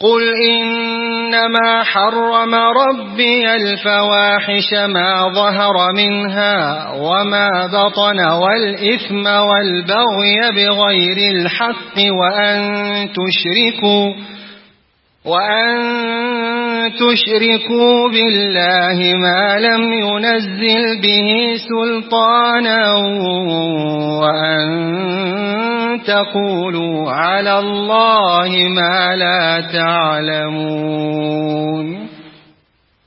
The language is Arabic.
قل إنما حرم ربي الفواحش ما ظهر منها وما بطن والإثم والبغي بغير الحق وأن تشركوا وأن تشركوا بالله ما لم ينزل به سلطانا وأن تقولوا على الله ما لا تعلمون.